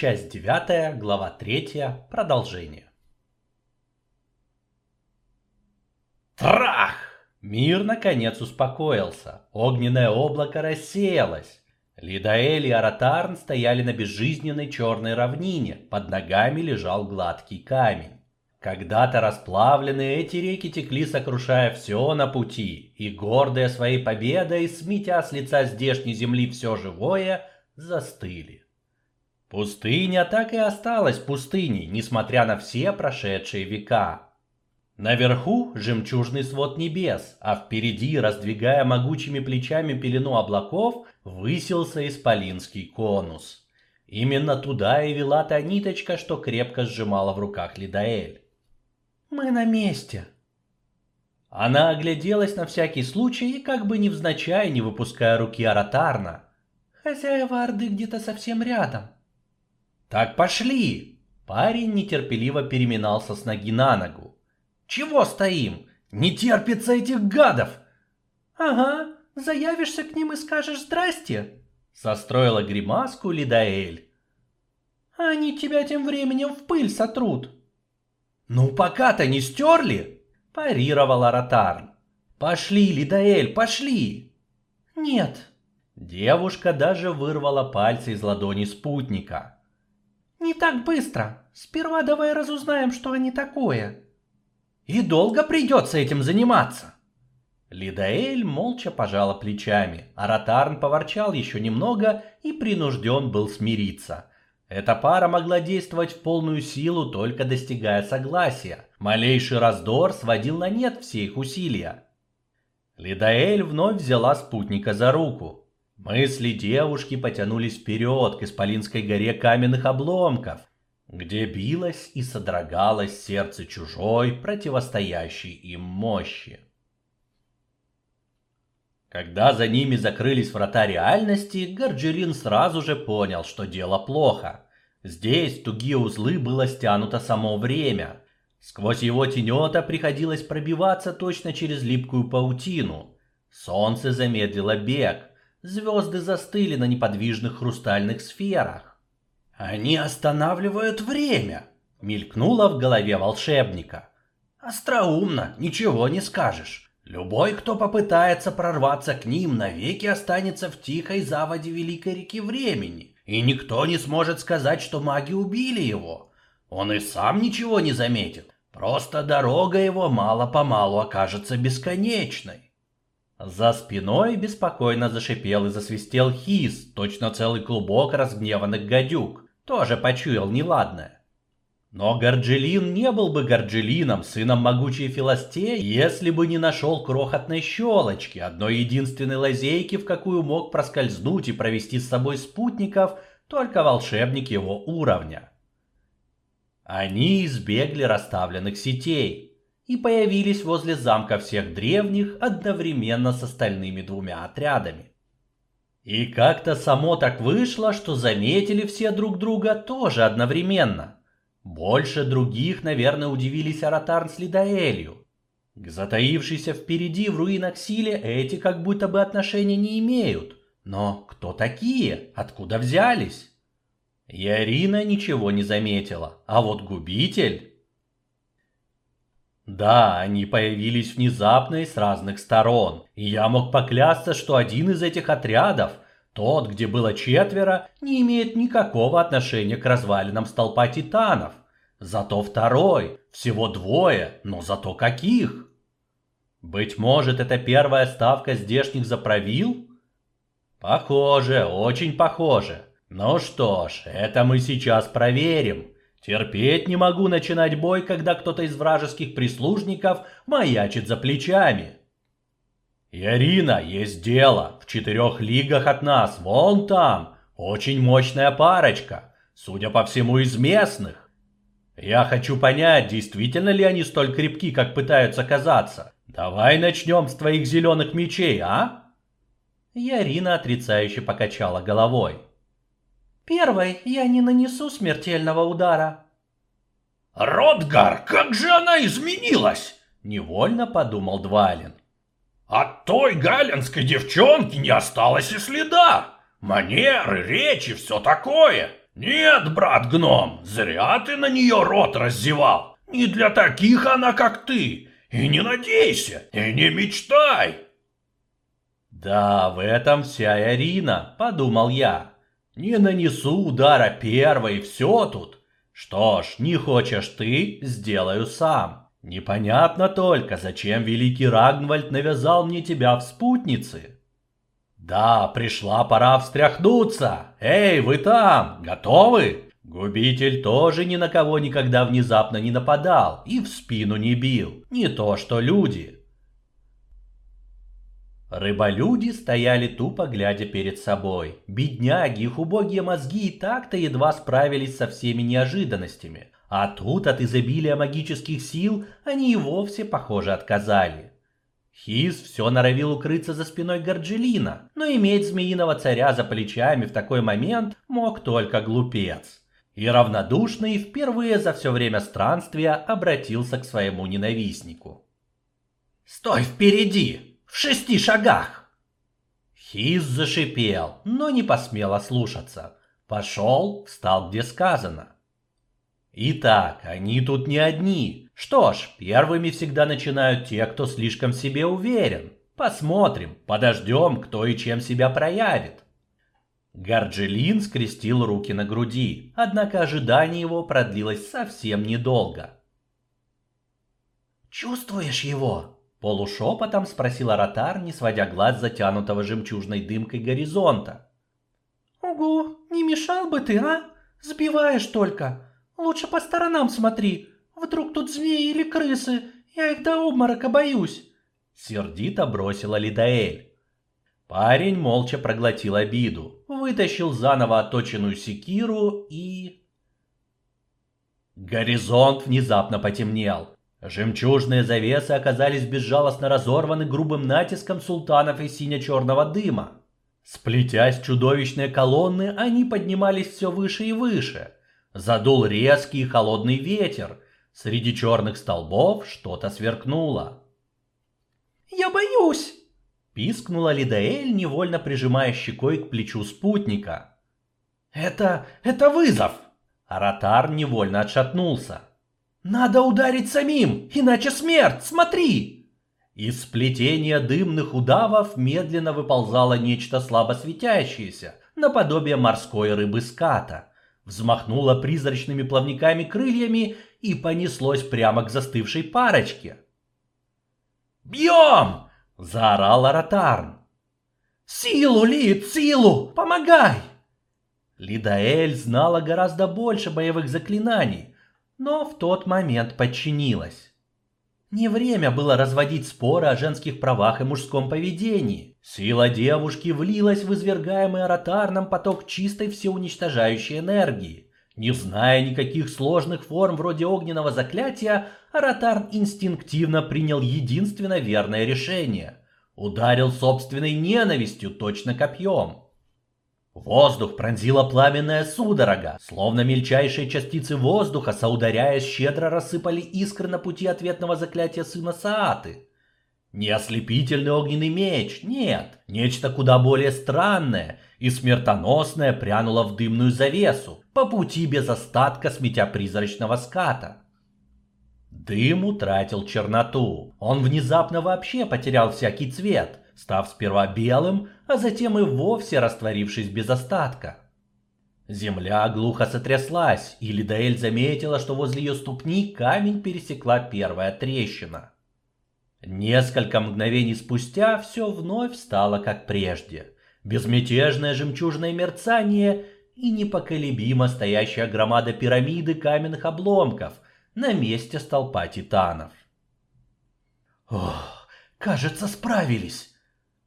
часть 9, глава 3, продолжение. Трах! Мир наконец успокоился. Огненное облако рассеялось. Лидаэль и Аратарн стояли на безжизненной черной равнине. Под ногами лежал гладкий камень. Когда-то расплавленные эти реки текли, сокрушая все на пути, и гордые своей победой, сметя с лица здешней земли все живое, застыли. Пустыня так и осталась пустыней, несмотря на все прошедшие века. Наверху жемчужный свод небес, а впереди, раздвигая могучими плечами пелену облаков, высился исполинский конус. Именно туда и вела та ниточка, что крепко сжимала в руках Лидаэль. «Мы на месте!» Она огляделась на всякий случай и как бы невзначай, не выпуская руки Аратарна. «Хозяева Орды где-то совсем рядом». «Так пошли!» Парень нетерпеливо переминался с ноги на ногу. «Чего стоим? Не терпится этих гадов!» «Ага, заявишься к ним и скажешь «здрасте», — состроила гримаску Лидаэль. «Они тебя тем временем в пыль сотрут». «Ну пока-то не стерли!» — парировала Ротарн. «Пошли, Лидаэль, пошли!» «Нет». Девушка даже вырвала пальцы из ладони спутника. «Не так быстро. Сперва давай разузнаем, что они такое». «И долго придется этим заниматься?» Лидаэль молча пожала плечами, а Ротарн поворчал еще немного и принужден был смириться. Эта пара могла действовать в полную силу, только достигая согласия. Малейший раздор сводил на нет все их усилия. Лидаэль вновь взяла спутника за руку. Мысли девушки потянулись вперед к Исполинской горе каменных обломков, где билось и содрогалось сердце чужой, противостоящей им мощи. Когда за ними закрылись врата реальности, Горджерин сразу же понял, что дело плохо. Здесь тугие узлы было стянуто само время. Сквозь его тенета приходилось пробиваться точно через липкую паутину. Солнце замедлило бег, Звезды застыли на неподвижных хрустальных сферах. «Они останавливают время!» — мелькнуло в голове волшебника. «Остроумно, ничего не скажешь. Любой, кто попытается прорваться к ним, навеки останется в тихой заводе Великой реки времени, и никто не сможет сказать, что маги убили его. Он и сам ничего не заметит, просто дорога его мало-помалу окажется бесконечной. За спиной беспокойно зашипел и засвистел хис, точно целый клубок разгневанных гадюк. Тоже почуял неладное. Но Горджелин не был бы Горджелином, сыном могучей Филастеи, если бы не нашел крохотной щелочки, одной единственной лазейки, в какую мог проскользнуть и провести с собой спутников только волшебник его уровня. Они избегли расставленных сетей, и появились возле замка всех древних одновременно с остальными двумя отрядами. И как-то само так вышло, что заметили все друг друга тоже одновременно. Больше других, наверное, удивились Аратарн с Лидаэлью. К затаившейся впереди в руинах силе эти как будто бы отношения не имеют. Но кто такие? Откуда взялись? Ярина ничего не заметила, а вот губитель... Да, они появились внезапно и с разных сторон, и я мог поклясться, что один из этих отрядов, тот, где было четверо, не имеет никакого отношения к развалинам столпа титанов. Зато второй, всего двое, но зато каких? Быть может, это первая ставка здешних заправил? Похоже, очень похоже. Ну что ж, это мы сейчас проверим. Терпеть не могу начинать бой, когда кто-то из вражеских прислужников маячит за плечами. Ярина, есть дело. В четырех лигах от нас, вон там, очень мощная парочка. Судя по всему, из местных. Я хочу понять, действительно ли они столь крепки, как пытаются казаться. Давай начнем с твоих зеленых мечей, а? Ярина отрицающе покачала головой. Первой я не нанесу смертельного удара. Ротгар, как же она изменилась! Невольно подумал Двалин. От той галинской девчонки не осталось и следа. Манеры, речи, все такое. Нет, брат гном, зря ты на нее рот раздевал. Не для таких она, как ты. И не надейся, и не мечтай. Да, в этом вся Ирина, подумал я. Не нанесу удара первой, все тут. Что ж, не хочешь ты, сделаю сам. Непонятно только, зачем великий Рагнвальд навязал мне тебя в спутнице. Да, пришла пора встряхнуться. Эй, вы там, готовы? Губитель тоже ни на кого никогда внезапно не нападал и в спину не бил. Не то что люди. Рыболюди стояли тупо глядя перед собой. Бедняги, их убогие мозги и так-то едва справились со всеми неожиданностями. А тут от изобилия магических сил они и вовсе, похоже, отказали. Хиз все норовил укрыться за спиной Горджелина, но иметь змеиного царя за плечами в такой момент мог только глупец и равнодушный впервые за все время странствия обратился к своему ненавистнику. «Стой впереди! В шести шагах!» Хиз зашипел, но не посмел ослушаться. Пошел, встал где сказано. Итак, они тут не одни. Что ж, первыми всегда начинают те, кто слишком себе уверен. Посмотрим, подождем, кто и чем себя проявит. Гарджелин скрестил руки на груди, однако ожидание его продлилось совсем недолго. «Чувствуешь его?» – полушепотом спросил Аратар, не сводя глаз затянутого жемчужной дымкой горизонта. «Ого, не мешал бы ты, а? Сбиваешь только. Лучше по сторонам смотри. Вдруг тут змеи или крысы, я их до обморока боюсь!» Сердито бросила Лидаэль. Парень молча проглотил обиду, вытащил заново оточенную секиру и... Горизонт внезапно потемнел. Жемчужные завесы оказались безжалостно разорваны грубым натиском султанов и сине-черного дыма. Сплетясь чудовищные колонны, они поднимались все выше и выше. Задул резкий холодный ветер. Среди черных столбов что-то сверкнуло. «Я боюсь!» Пискнула Лидаэль, невольно прижимая щекой к плечу спутника. «Это... это вызов!» Аратар невольно отшатнулся. «Надо ударить самим, иначе смерть, смотри!» Из сплетения дымных удавов медленно выползало нечто слабо светящееся, наподобие морской рыбы ската. Взмахнуло призрачными плавниками крыльями и понеслось прямо к застывшей парочке. «Бьем!» Заорал Аратарн. «Силу, Лид, силу! Помогай!» Лидаэль знала гораздо больше боевых заклинаний, но в тот момент подчинилась. Не время было разводить споры о женских правах и мужском поведении. Сила девушки влилась в извергаемый аратарном поток чистой всеуничтожающей энергии. Не зная никаких сложных форм вроде огненного заклятия, Аратарн инстинктивно принял единственно верное решение. Ударил собственной ненавистью точно копьем. Воздух пронзила пламенная судорога, словно мельчайшие частицы воздуха, соударяясь, щедро рассыпали искры на пути ответного заклятия сына Сааты. Не ослепительный огненный меч, нет, нечто куда более странное и смертоносное прянуло в дымную завесу, по пути без остатка сметя призрачного ската. Дым утратил черноту. Он внезапно вообще потерял всякий цвет, став сперва белым, а затем и вовсе растворившись без остатка. Земля глухо сотряслась, и Лидаэль заметила, что возле ее ступни камень пересекла первая трещина. Несколько мгновений спустя все вновь стало как прежде. Безмятежное жемчужное мерцание и непоколебимо стоящая громада пирамиды каменных обломков – на месте столпа титанов. Ох, кажется, справились.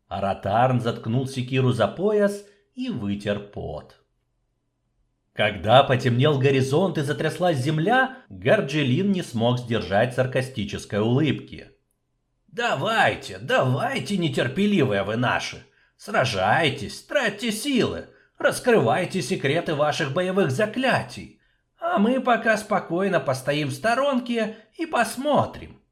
Аратарн заткнул секиру за пояс и вытер пот. Когда потемнел горизонт и затряслась земля, Гарджелин не смог сдержать саркастической улыбки. «Давайте, давайте, нетерпеливые вы наши! Сражайтесь, тратьте силы, раскрывайте секреты ваших боевых заклятий, а мы пока спокойно постоим в сторонке и посмотрим.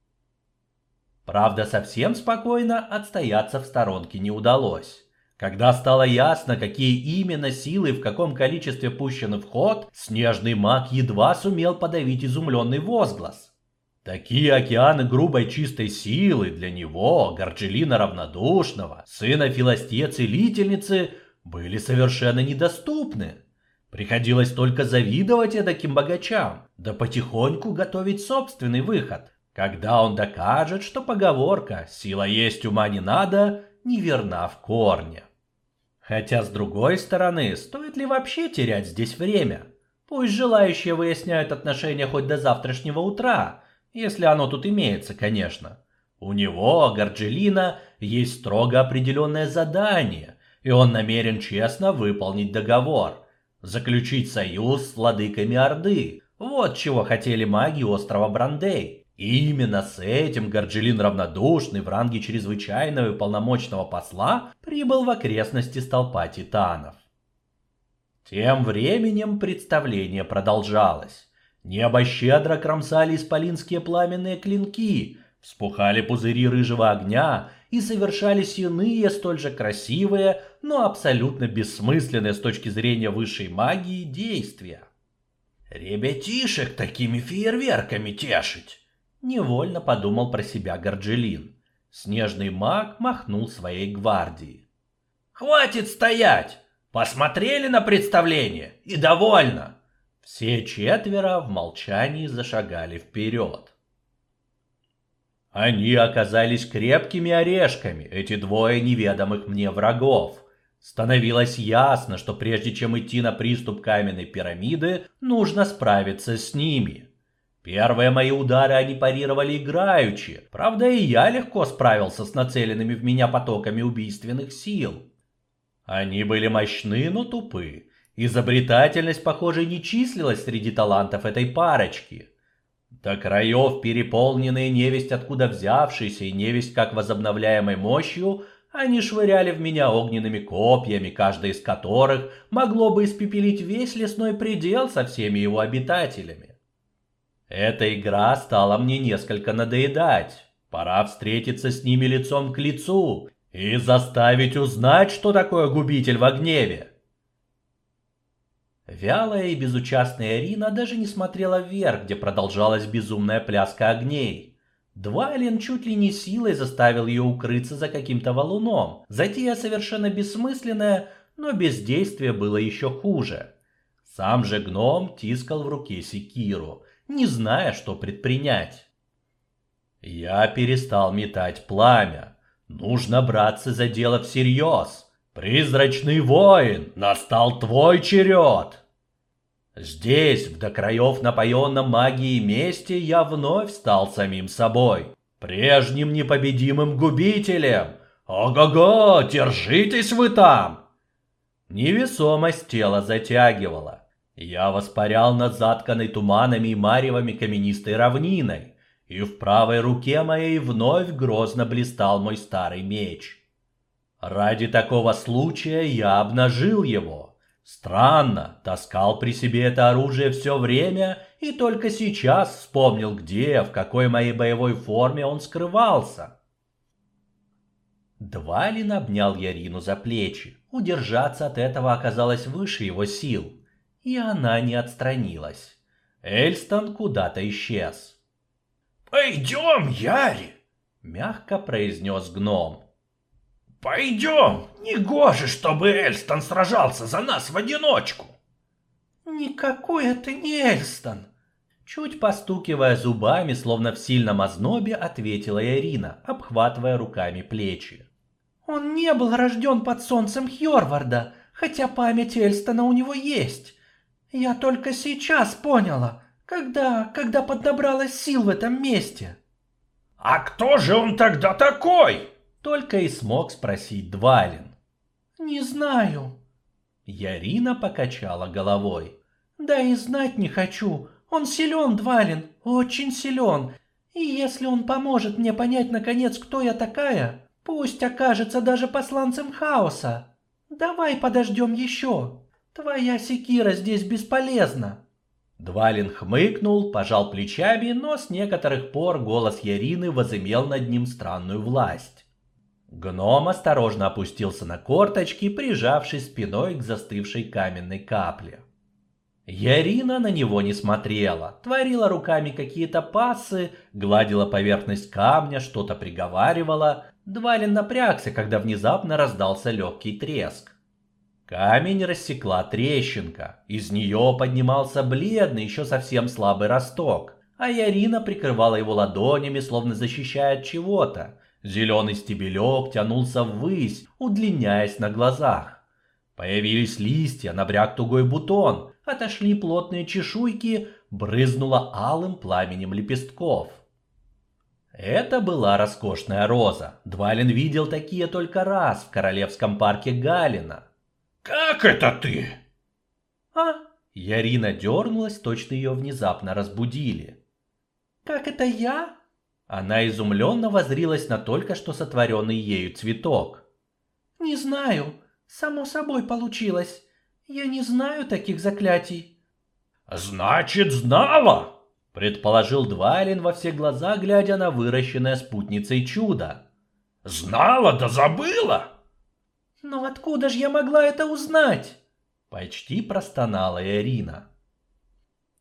Правда, совсем спокойно отстояться в сторонке не удалось. Когда стало ясно, какие именно силы в каком количестве пущены в ход, снежный маг едва сумел подавить изумленный возглас. Такие океаны грубой чистой силы для него, Горджелина Равнодушного, сына Филастье-целительницы, были совершенно недоступны. Приходилось только завидовать таким богачам, да потихоньку готовить собственный выход, когда он докажет, что поговорка «сила есть, ума не надо» неверна в корне. Хотя, с другой стороны, стоит ли вообще терять здесь время? Пусть желающие выясняют отношения хоть до завтрашнего утра, если оно тут имеется, конечно. У него, Горджелина, есть строго определенное задание, и он намерен честно выполнить договор. Заключить союз с владыками Орды. Вот чего хотели маги острова Брандей. Именно с этим Горджелин равнодушный в ранге чрезвычайного и полномочного посла прибыл в окрестности столпа титанов. Тем временем представление продолжалось. Небо щедро кромсали исполинские пламенные клинки, вспухали пузыри рыжего огня и совершались иные, столь же красивые, но абсолютно бессмысленные с точки зрения высшей магии действия. «Ребятишек такими фейерверками тешить!» Невольно подумал про себя Горджелин. Снежный маг махнул своей гвардии. «Хватит стоять! Посмотрели на представление и довольно!» Все четверо в молчании зашагали вперед. Они оказались крепкими орешками, эти двое неведомых мне врагов. Становилось ясно, что прежде чем идти на приступ каменной пирамиды, нужно справиться с ними. Первые мои удары они парировали играючи, правда и я легко справился с нацеленными в меня потоками убийственных сил. Они были мощны, но тупы. Изобретательность, похоже, не числилась среди талантов этой парочки. До краев переполненные невесть откуда взявшейся и невесть как возобновляемой мощью, они швыряли в меня огненными копьями, каждое из которых могло бы испепелить весь лесной предел со всеми его обитателями. Эта игра стала мне несколько надоедать. Пора встретиться с ними лицом к лицу и заставить узнать, что такое губитель в гневе. Вялая и безучастная Рина даже не смотрела вверх, где продолжалась безумная пляска огней. Двайлен чуть ли не силой заставил ее укрыться за каким-то валуном. Затея совершенно бессмысленная, но бездействие было еще хуже. Сам же гном тискал в руке секиру, не зная, что предпринять. Я перестал метать пламя. Нужно браться за дело всерьез. Призрачный воин, настал твой черед. Здесь, в до краев напоенном магией месте, я вновь стал самим собой, прежним непобедимым губителем. Ого-го, держитесь вы там! Невесомость тела затягивала. Я воспарял над затканной туманами и маревами каменистой равниной, и в правой руке моей вновь грозно блистал мой старый меч. Ради такого случая я обнажил его — Странно, таскал при себе это оружие все время и только сейчас вспомнил, где, в какой моей боевой форме он скрывался. Двалин обнял Ярину за плечи. Удержаться от этого оказалось выше его сил, и она не отстранилась. Эльстон куда-то исчез. «Пойдем, Яри!» — мягко произнес гном. «Пойдем! Негоже, чтобы Эльстон сражался за нас в одиночку!» «Никакой это не Эльстон!» Чуть постукивая зубами, словно в сильном ознобе, ответила Ирина, обхватывая руками плечи. «Он не был рожден под солнцем Хьорварда, хотя память Эльстона у него есть. Я только сейчас поняла, когда, когда поднабралась сил в этом месте». «А кто же он тогда такой?» Только и смог спросить Двалин. «Не знаю». Ярина покачала головой. «Да и знать не хочу. Он силен, Двалин, очень силен. И если он поможет мне понять, наконец, кто я такая, пусть окажется даже посланцем хаоса. Давай подождем еще. Твоя секира здесь бесполезна». Двалин хмыкнул, пожал плечами, но с некоторых пор голос Ярины возымел над ним странную власть. Гном осторожно опустился на корточки, прижавшись спиной к застывшей каменной капле. Ярина на него не смотрела, творила руками какие-то пасы, гладила поверхность камня, что-то приговаривала. Двалин напрягся, когда внезапно раздался легкий треск. Камень рассекла трещинка, из нее поднимался бледный, еще совсем слабый росток, а Ярина прикрывала его ладонями, словно защищая от чего-то. Зеленый стебелек тянулся ввысь, удлиняясь на глазах. Появились листья, набряк тугой бутон, отошли плотные чешуйки, брызнуло алым пламенем лепестков. Это была роскошная роза. Двалин видел такие только раз в королевском парке Галина. «Как это ты?» «А?» Ярина дернулась, точно ее внезапно разбудили. «Как это я?» Она изумленно возрилась на только что сотворенный ею цветок. «Не знаю. Само собой получилось. Я не знаю таких заклятий». «Значит, знала?» Предположил Двайлин во все глаза, глядя на выращенное спутницей чудо. «Знала да забыла?» «Но откуда же я могла это узнать?» Почти простонала Ирина.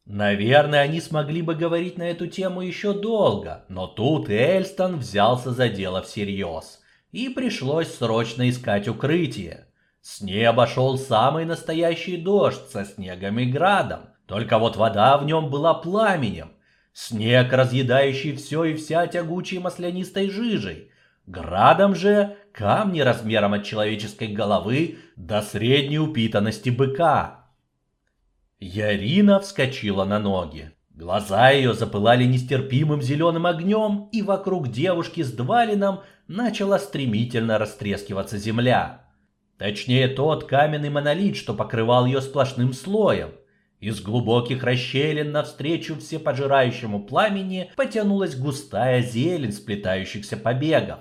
Наверное, они смогли бы говорить на эту тему еще долго, но тут Эльстон взялся за дело всерьез, и пришлось срочно искать укрытие. С неба шел самый настоящий дождь со снегом и градом, только вот вода в нем была пламенем. Снег, разъедающий все и вся тягучей маслянистой жижей. Градом же камни размером от человеческой головы до средней упитанности быка. Ярина вскочила на ноги. Глаза ее запылали нестерпимым зеленым огнем, и вокруг девушки с Двалином начала стремительно растрескиваться земля. Точнее, тот каменный монолит, что покрывал ее сплошным слоем. Из глубоких расщелин навстречу всепожирающему пламени потянулась густая зелень сплетающихся побегов.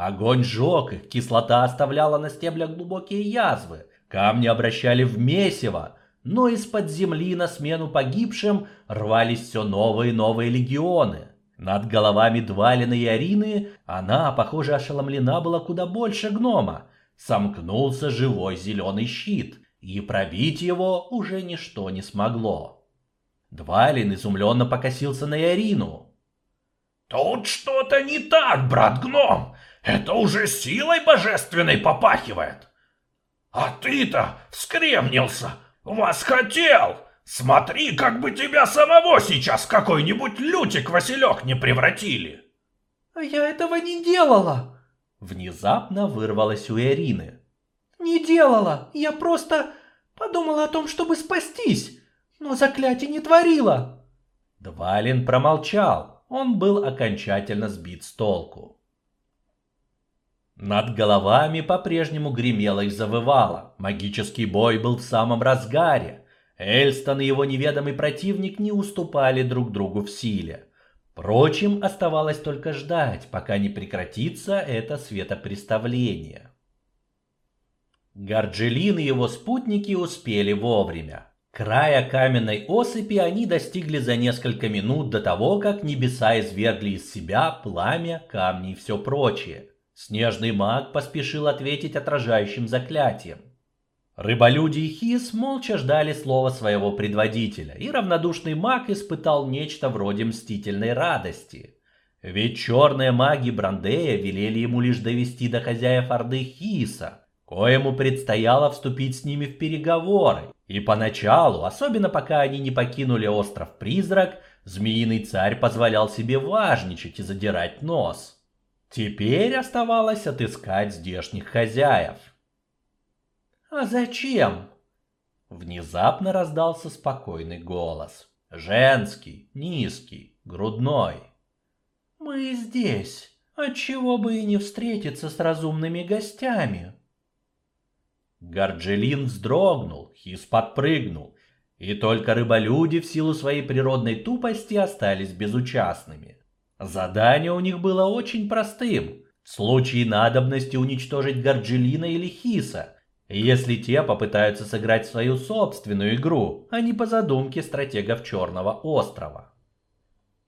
Огонь жег их, кислота оставляла на стеблях глубокие язвы, камни обращали в месиво, но из-под земли на смену погибшим рвались все новые и новые легионы. Над головами Двалина и Арины она, похоже, ошеломлена была куда больше гнома. Сомкнулся живой зеленый щит, и пробить его уже ничто не смогло. Двалин изумленно покосился на Ярину. «Тут что-то не так, брат-гном! Это уже силой божественной попахивает! А ты-то вскремнился, восхотел! Смотри, как бы тебя самого сейчас какой-нибудь лютик-василек не превратили!» «А я этого не делала!» Внезапно вырвалось у Ирины. «Не делала! Я просто подумала о том, чтобы спастись, но заклятие не творила!» Двалин промолчал, он был окончательно сбит с толку. Над головами по-прежнему гремело и завывало, магический бой был в самом разгаре. Эльстон и его неведомый противник не уступали друг другу в силе. Впрочем, оставалось только ждать, пока не прекратится это светопреставление. Горджелин и его спутники успели вовремя. Края каменной осыпи они достигли за несколько минут до того, как небеса извергли из себя пламя, камни и все прочее. Снежный маг поспешил ответить отражающим заклятием. Рыболюди и Хис молча ждали слова своего предводителя, и равнодушный маг испытал нечто вроде мстительной радости. Ведь черные маги Брандея велели ему лишь довести до хозяев Орды Хиса, коему предстояло вступить с ними в переговоры. И поначалу, особенно пока они не покинули остров Призрак, Змеиный царь позволял себе важничать и задирать нос. Теперь оставалось отыскать здешних хозяев. «А зачем?» Внезапно раздался спокойный голос. Женский, низкий, грудной. «Мы здесь. Отчего бы и не встретиться с разумными гостями?» Горджелин вздрогнул, Хис подпрыгнул, и только рыболюди в силу своей природной тупости остались безучастными. Задание у них было очень простым. В случае надобности уничтожить Горджелина или Хиса – если те попытаются сыграть свою собственную игру, а не по задумке стратегов Черного острова.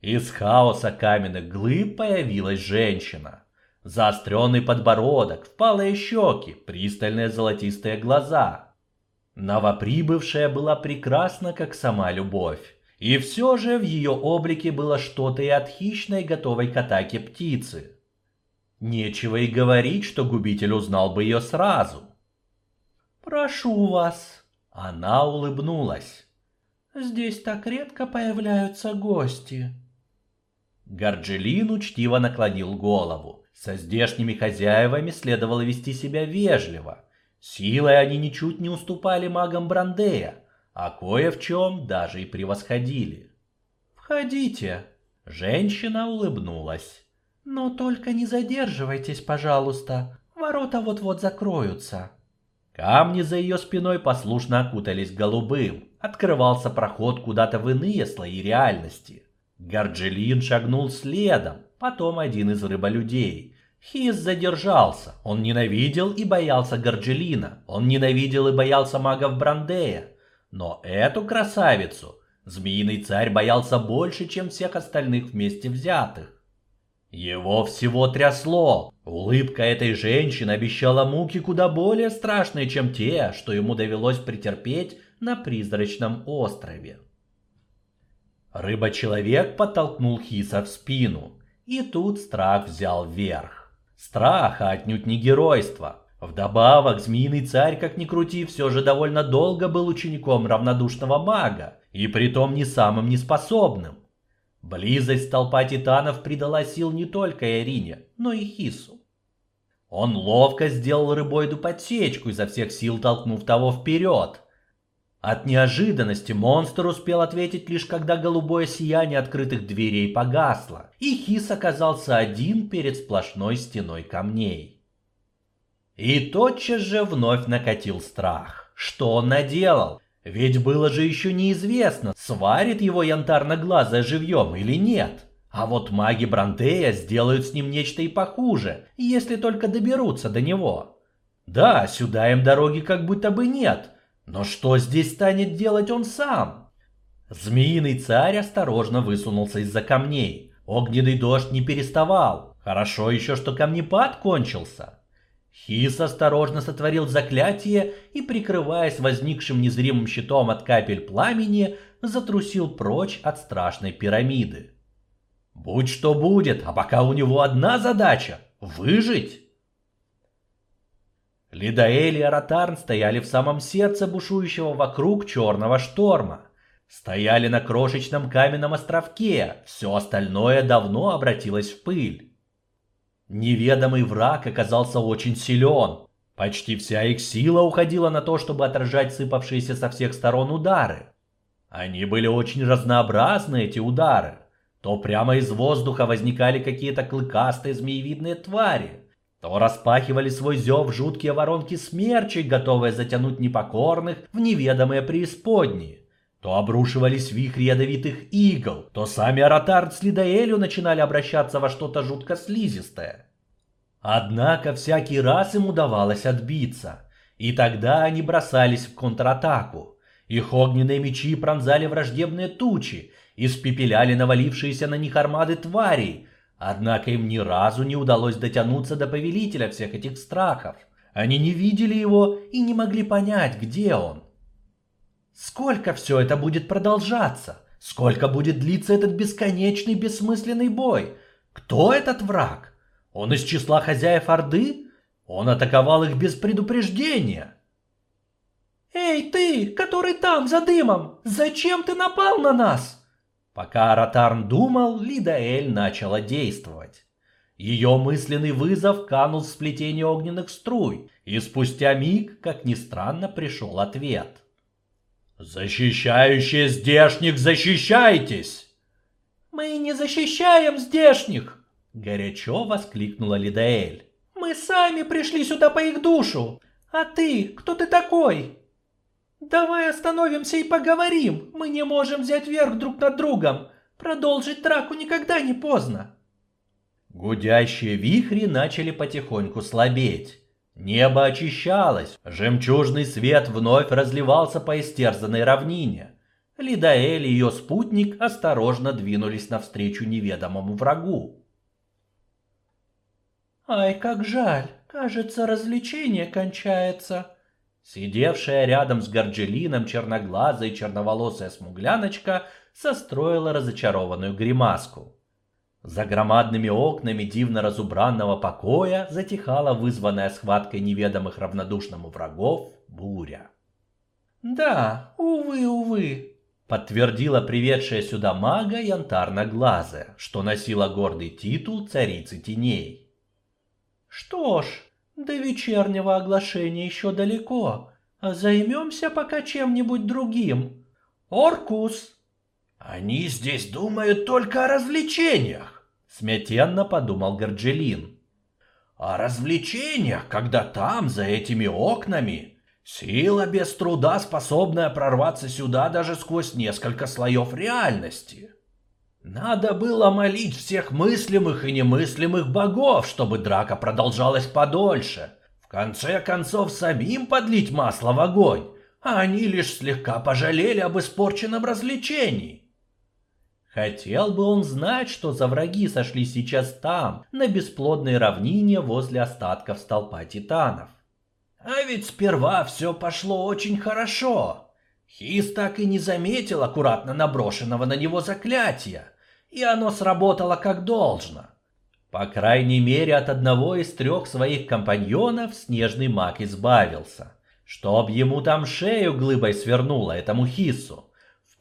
Из хаоса каменных глыб появилась женщина. Заостренный подбородок, впалые щеки, пристальные золотистые глаза. Новоприбывшая была прекрасна, как сама любовь. И все же в ее облике было что-то и от хищной, готовой к атаке птицы. Нечего и говорить, что губитель узнал бы ее сразу. «Прошу вас!» Она улыбнулась. «Здесь так редко появляются гости». Горджелин учтиво наклонил голову. Со здешними хозяевами следовало вести себя вежливо. Силой они ничуть не уступали магам Брандея, а кое в чем даже и превосходили. «Входите!» Женщина улыбнулась. «Но только не задерживайтесь, пожалуйста. Ворота вот-вот закроются». Камни за ее спиной послушно окутались голубым. Открывался проход куда-то в иные слои реальности. Горджелин шагнул следом, потом один из рыболюдей. Хис задержался. Он ненавидел и боялся Горджелина. Он ненавидел и боялся магов Брандея. Но эту красавицу Змеиный царь боялся больше, чем всех остальных вместе взятых. Его всего трясло. Улыбка этой женщины обещала муки куда более страшные, чем те, что ему довелось претерпеть на призрачном острове. Рыба-человек подтолкнул Хиса в спину, и тут страх взял верх. Страх, а отнюдь не геройство. Вдобавок, змеиный царь, как ни крути, все же довольно долго был учеником равнодушного мага, и притом не самым неспособным. Близость толпа титанов придала сил не только Ирине, но и Хису. Он ловко сделал рыбоиду подсечку, изо всех сил толкнув того вперед. От неожиданности монстр успел ответить лишь когда голубое сияние открытых дверей погасло, и Хис оказался один перед сплошной стеной камней. И тотчас же вновь накатил страх. Что он наделал? Ведь было же еще неизвестно, сварит его янтарно-глазое живьем или нет. А вот маги Брантея сделают с ним нечто и похуже, если только доберутся до него. Да, сюда им дороги как будто бы нет, но что здесь станет делать он сам? Змеиный царь осторожно высунулся из-за камней. Огненный дождь не переставал. Хорошо еще, что камнепад кончился. Хис осторожно сотворил заклятие и, прикрываясь возникшим незримым щитом от капель пламени, затрусил прочь от страшной пирамиды. Будь что будет, а пока у него одна задача — выжить. Лидаэль и Аратарн стояли в самом сердце бушующего вокруг черного шторма. Стояли на крошечном каменном островке, все остальное давно обратилось в пыль. Неведомый враг оказался очень силен. Почти вся их сила уходила на то, чтобы отражать сыпавшиеся со всех сторон удары. Они были очень разнообразны, эти удары. То прямо из воздуха возникали какие-то клыкастые змеевидные твари, то распахивали свой зев жуткие воронки смерчей, готовые затянуть непокорных в неведомые преисподние. То обрушивались вихри ядовитых игл, то сами Аратард с Лидаэлю начинали обращаться во что-то жутко слизистое. Однако всякий раз им удавалось отбиться, и тогда они бросались в контратаку. Их огненные мечи пронзали враждебные тучи, испепеляли навалившиеся на них армады тварей, однако им ни разу не удалось дотянуться до повелителя всех этих страхов. Они не видели его и не могли понять, где он. Сколько все это будет продолжаться? Сколько будет длиться этот бесконечный бессмысленный бой? Кто этот враг? Он из числа хозяев Орды? Он атаковал их без предупреждения. «Эй, ты, который там, за дымом! Зачем ты напал на нас?» Пока Аратарн думал, Лидаэль начала действовать. Ее мысленный вызов канул в сплетение огненных струй, и спустя миг, как ни странно, пришел ответ. «Защищающие здешних, защищайтесь!» «Мы не защищаем здешних!» Горячо воскликнула Лидаэль. «Мы сами пришли сюда по их душу! А ты, кто ты такой?» «Давай остановимся и поговорим! Мы не можем взять верх друг над другом! Продолжить драку никогда не поздно!» Гудящие вихри начали потихоньку слабеть. Небо очищалось, жемчужный свет вновь разливался по истерзанной равнине. Лидаэль и ее спутник осторожно двинулись навстречу неведомому врагу. Ай, как жаль, кажется, развлечение кончается. Сидевшая рядом с Горджелином черноглазая и черноволосая смугляночка состроила разочарованную гримаску. За громадными окнами дивно разубранного покоя затихала вызванная схваткой неведомых равнодушному врагов буря. «Да, увы, увы», — подтвердила приведшая сюда мага янтарно-глазая, что носила гордый титул царицы теней. «Что ж, до вечернего оглашения еще далеко, а займемся пока чем-нибудь другим. Оркус!» «Они здесь думают только о развлечениях», — смятенно подумал Горджелин. «О развлечениях, когда там, за этими окнами, сила без труда способная прорваться сюда даже сквозь несколько слоев реальности. Надо было молить всех мыслимых и немыслимых богов, чтобы драка продолжалась подольше. В конце концов, самим подлить масло в огонь, а они лишь слегка пожалели об испорченном развлечении. Хотел бы он знать, что за враги сошли сейчас там, на бесплодной равнине возле остатков столпа титанов. А ведь сперва все пошло очень хорошо. Хис так и не заметил аккуратно наброшенного на него заклятия, и оно сработало как должно. По крайней мере, от одного из трех своих компаньонов снежный маг избавился. Чтоб ему там шею глыбой свернуло этому Хису.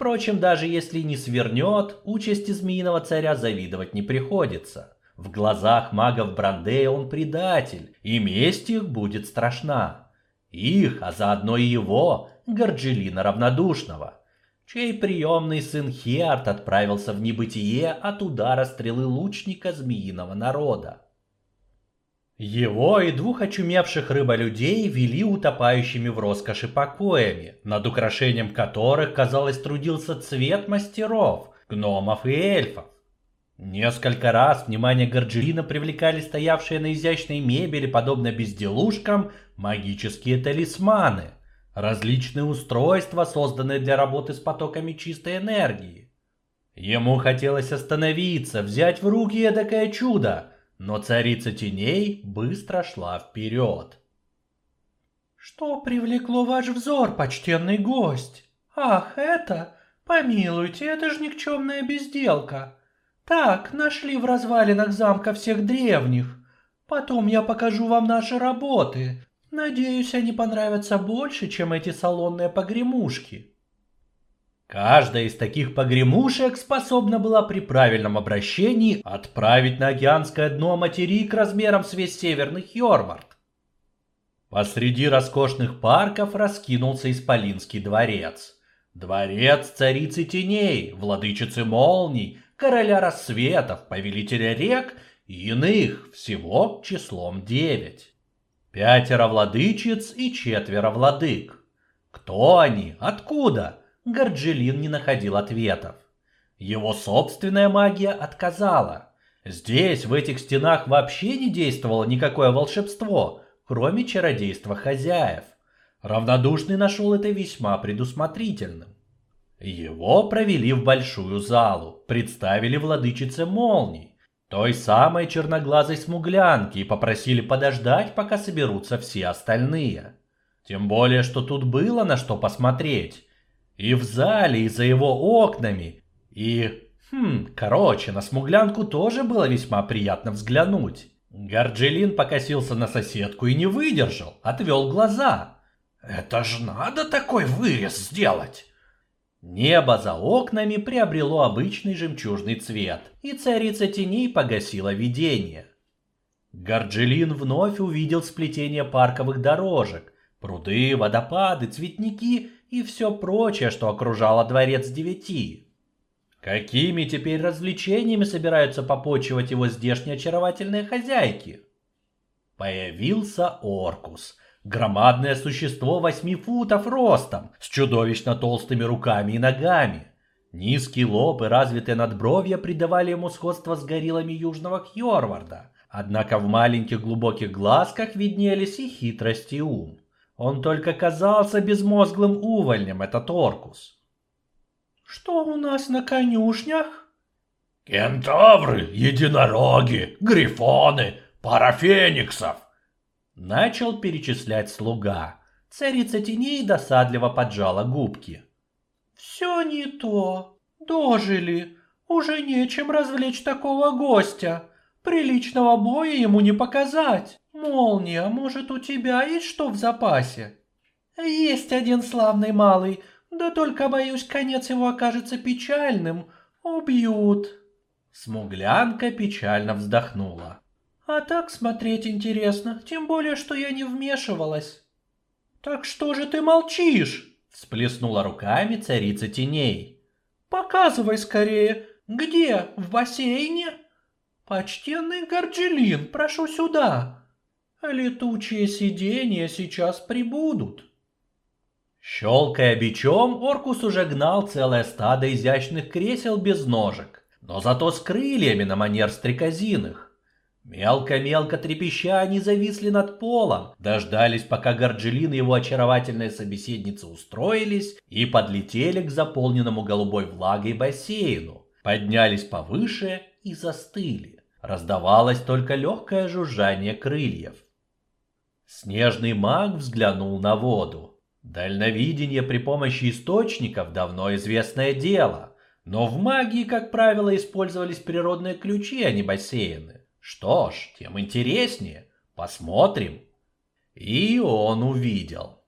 Впрочем, даже если не свернет, участи змеиного царя завидовать не приходится. В глазах магов Брандея он предатель, и месть их будет страшна. Их, а заодно и его, Горджелина равнодушного, чей приемный сын Хиарт отправился в небытие от удара стрелы лучника змеиного народа. Его и двух очумевших рыболюдей вели утопающими в роскоши покоями, над украшением которых, казалось, трудился цвет мастеров, гномов и эльфов. Несколько раз внимание Горджелина привлекали стоявшие на изящной мебели, подобно безделушкам, магические талисманы, различные устройства, созданные для работы с потоками чистой энергии. Ему хотелось остановиться, взять в руки эдакое чудо, но царица теней быстро шла вперед. «Что привлекло ваш взор, почтенный гость? Ах, это? Помилуйте, это же никчемная безделка. Так, нашли в развалинах замка всех древних. Потом я покажу вам наши работы. Надеюсь, они понравятся больше, чем эти салонные погремушки». Каждая из таких погремушек способна была при правильном обращении отправить на океанское дно материк размером с весь северный Хьорвард. Посреди роскошных парков раскинулся Исполинский дворец. Дворец царицы теней, владычицы молний, короля рассветов, повелителя рек и иных, всего числом девять. Пятеро владычиц и четверо владык. Кто они? Откуда? Горджелин не находил ответов. Его собственная магия отказала. Здесь, в этих стенах, вообще не действовало никакое волшебство, кроме чародейства хозяев. Равнодушный нашел это весьма предусмотрительным. Его провели в большую залу, представили владычице молний, той самой черноглазой смуглянки и попросили подождать, пока соберутся все остальные. Тем более, что тут было на что посмотреть. И в зале, и за его окнами. И... Хм, короче, на смуглянку тоже было весьма приятно взглянуть. Горджелин покосился на соседку и не выдержал, отвел глаза. «Это ж надо такой вырез сделать!» Небо за окнами приобрело обычный жемчужный цвет, и царица теней погасила видение. Горджелин вновь увидел сплетение парковых дорожек, пруды, водопады, цветники и все прочее, что окружало дворец девяти. Какими теперь развлечениями собираются попочивать его здешние очаровательные хозяйки? Появился Оркус, громадное существо восьми футов ростом, с чудовищно толстыми руками и ногами. Низкий лоб и развитые надбровья придавали ему сходство с гориллами Южного Хьорварда, однако в маленьких глубоких глазках виднелись и хитрость и ум. Он только казался безмозглым увольнем, этот Оркус. «Что у нас на конюшнях?» «Кентавры, единороги, грифоны, пара фениксов. Начал перечислять слуга. Царица теней досадливо поджала губки. Все не то. Дожили. Уже нечем развлечь такого гостя. Приличного боя ему не показать. Молния, может, у тебя есть что в запасе? Есть один славный малый, да только, боюсь, конец его окажется печальным. Убьют. Смуглянка печально вздохнула. А так смотреть интересно, тем более, что я не вмешивалась. Так что же ты молчишь? Всплеснула руками царица теней. Показывай скорее, где, в бассейне? Почтенный Горджелин, прошу сюда. Летучие сиденья сейчас прибудут. Щелкая бичом, Оркус уже гнал целое стадо изящных кресел без ножек, но зато с крыльями на манер стрекозиных. Мелко-мелко трепеща они зависли над полом, дождались, пока Горджелин и его очаровательная собеседница устроились и подлетели к заполненному голубой влагой бассейну, поднялись повыше и застыли. Раздавалось только легкое жужжание крыльев. Снежный маг взглянул на воду. Дальновидение при помощи источников давно известное дело, но в магии, как правило, использовались природные ключи, а не бассейны. Что ж, тем интереснее. Посмотрим. И он увидел.